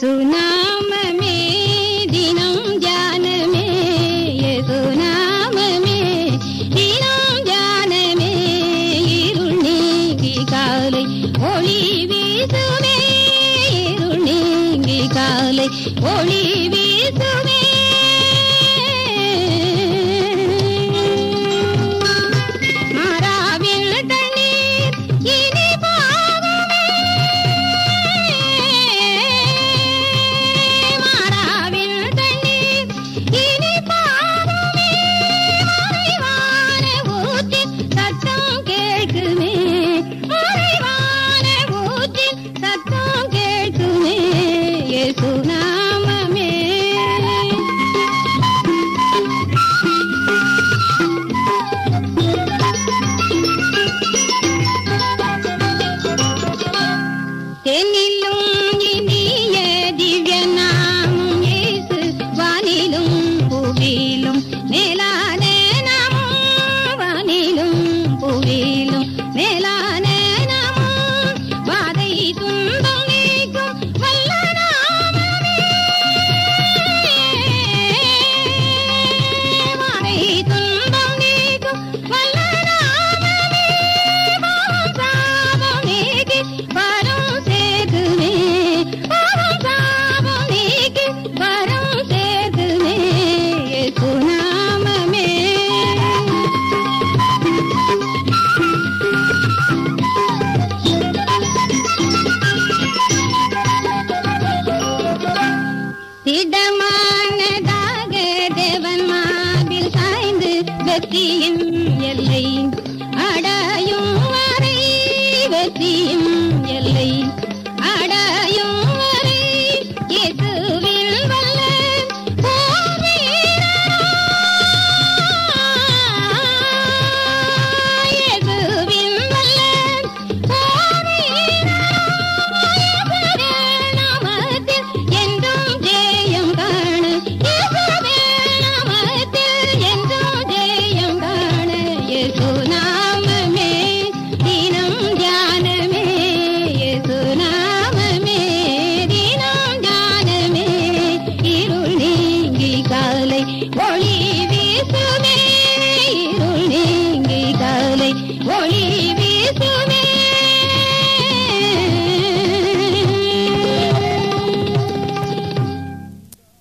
యేసునామమే దినం జ్ఞానమే యేసునామమే దినం జ్ఞానమే இருள் நீங்கி காலை ஒளி வீசுமே. இருள் நீங்கி காலை ஒளி வீசுமே. திடமானதாக தேவன் மார்பில் சாய்ந்து வெற்றியின் எல்லை அடையும் வரை வெற்றியும்